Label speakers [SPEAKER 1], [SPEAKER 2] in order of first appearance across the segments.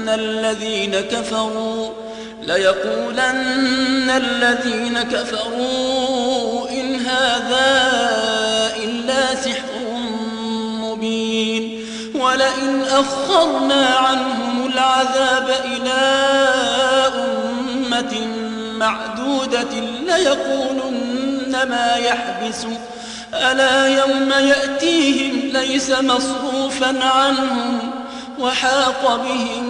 [SPEAKER 1] ليقولن الذين كفروا ليقولن الذين كفروا إن هذا إلا سحر مبين. ولئن أخرنا عنهم العذاب إلى أمة معدودة ليقولن ما يحبس. ألا يوم يأتيهم ليس مصروفا عنهم وحاق بهم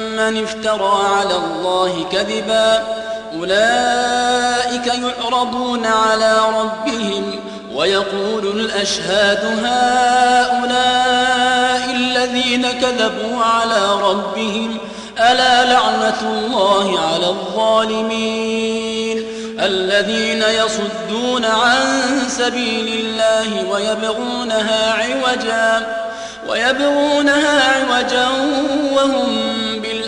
[SPEAKER 1] افترى على الله كذبا أولئك يعرضون على ربهم ويقول الأشهاد هؤلاء الذين كذبوا على ربهم ألا لعنة الله على الظالمين الذين يصدون عن سبيل الله ويبغونها عوجا ويبغونها عوجا وهم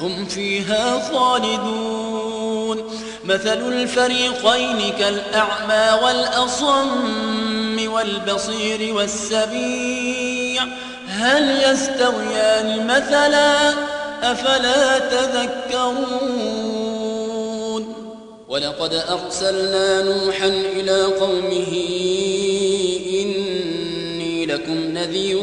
[SPEAKER 1] هم فيها خالدون. مثل الفريقين كالأعمى والأصم والبصير والسبيع. هل يستويان مثلا؟ أفلا تذكرون. ولقد أرسلنا نوحا إلى قومه إني لكم نذير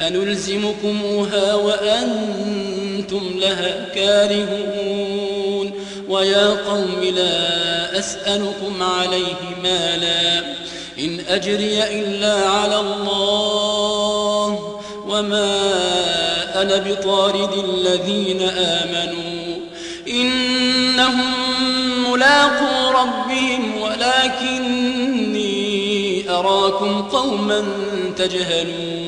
[SPEAKER 1] أنلزمكموها وأنتم لها كارهون ويا قوم لا أسألكم عليه مالا إن أجري إلا على الله وما أنا بطارد الذين آمنوا إنهم ملاقو ربهم ولكني أراكم قوما تجهلون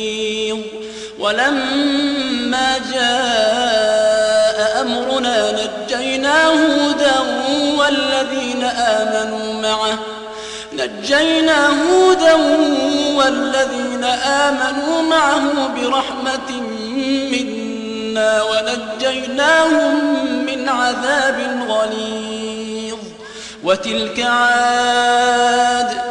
[SPEAKER 1] ولما جاء أمرنا نجينا هودا والذين آمنوا معه. نجينا هودا والذين آمنوا معه برحمة منا ونجيناهم من عذاب غليظ. وتلك عاد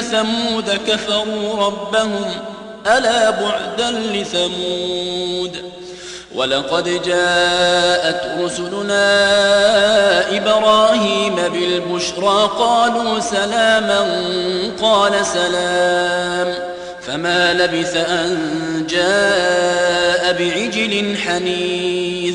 [SPEAKER 1] ثمود كفروا ربهم ألا بعدا لثمود ولقد جاءت رسلنا إبراهيم بالبشرى قالوا سلاما قال سلام فما لبث أن جاء بعجل حنيذ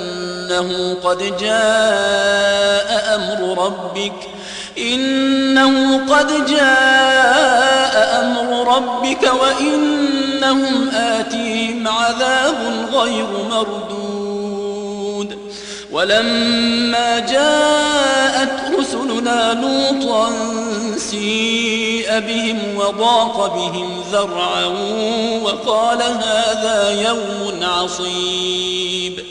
[SPEAKER 1] إنه قد جاء أمر ربك إنه قد جاء أمر ربك وإنهم آتيهم عذاب غير مردود. ولما جاءت رسلنا لوطا سيء بهم وضاق بهم ذرعا وقال هذا يوم عصيب.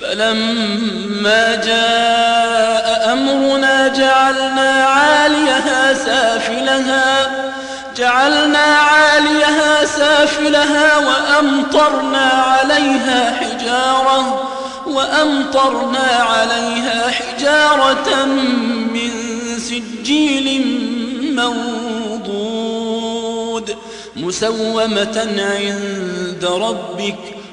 [SPEAKER 1] فلما جاء أمرنا جعلنا عاليها سافلها جعلنا عاليها سافلها وأمطرنا عليها حجارة وأمطرنا عليها حجارة من سجيل منضود مسومة عند ربك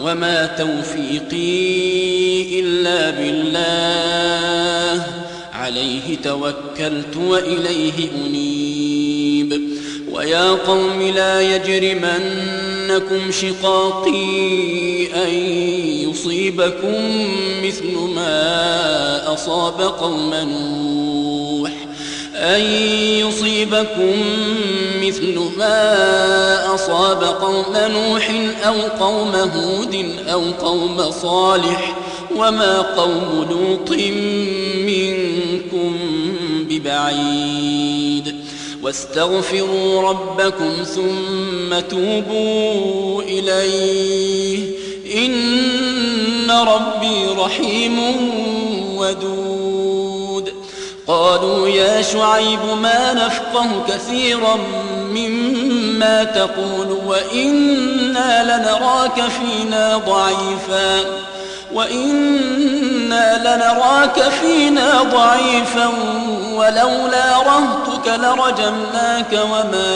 [SPEAKER 1] وما توفيقي إلا بالله عليه توكلت وإليه أنيب ويا قوم لا يجرمنكم شقاقي أن يصيبكم مثل ما أصاب قوم نوح أن يصيبكم مثل ما أصاب قوم نوح أو قوم هود أو قوم صالح وما قوم لوط منكم ببعيد واستغفروا ربكم ثم توبوا إليه إن ربي رحيم ودود قالوا يا شعيب ما نفقه كثيرا مما تقول وإنا لنراك فينا ضعيفاً وإنا لنراك فينا ضعيفا ولولا رهتك لرجمناك وما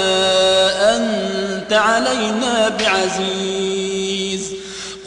[SPEAKER 1] أنت علينا بعزيز.